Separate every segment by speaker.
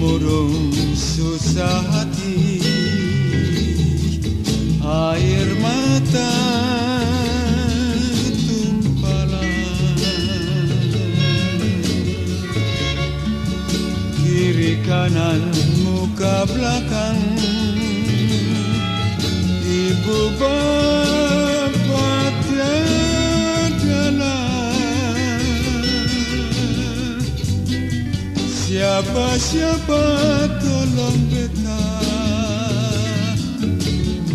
Speaker 1: murung susah hati air mata tumpalan kiri kanan muka belakang. Bapak tiada Siapa-siapa tolong beta?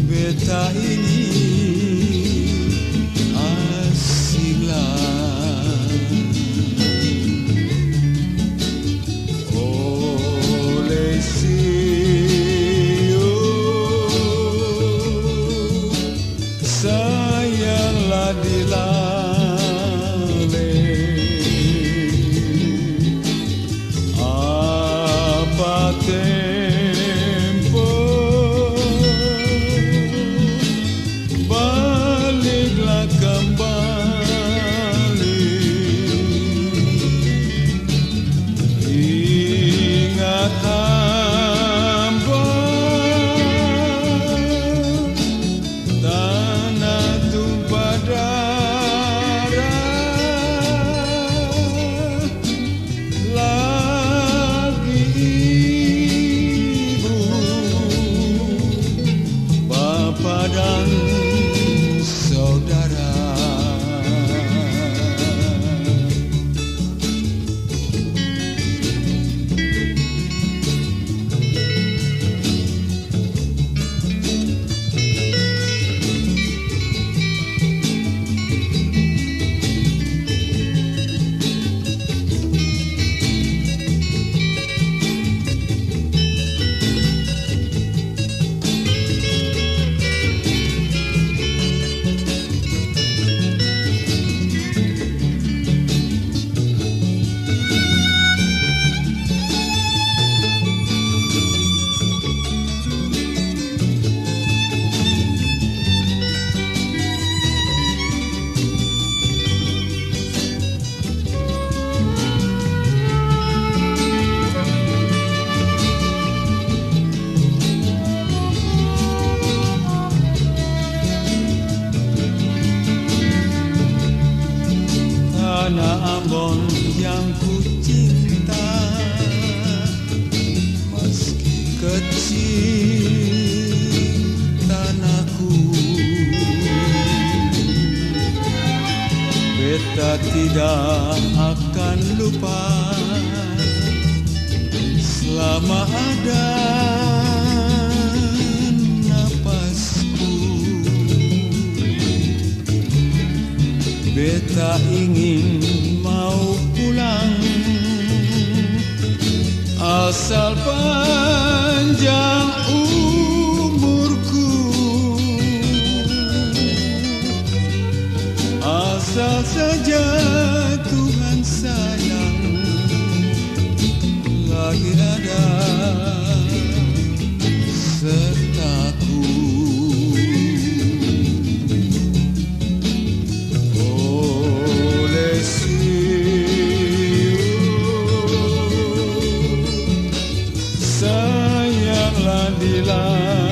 Speaker 1: Beta ini Tanah Ambon yang ku cinta. Meski kecil tanahku. Beta tidak akan lupa Selama ada Beta ingin mau pulang. Asal panjang sayanglah dilalui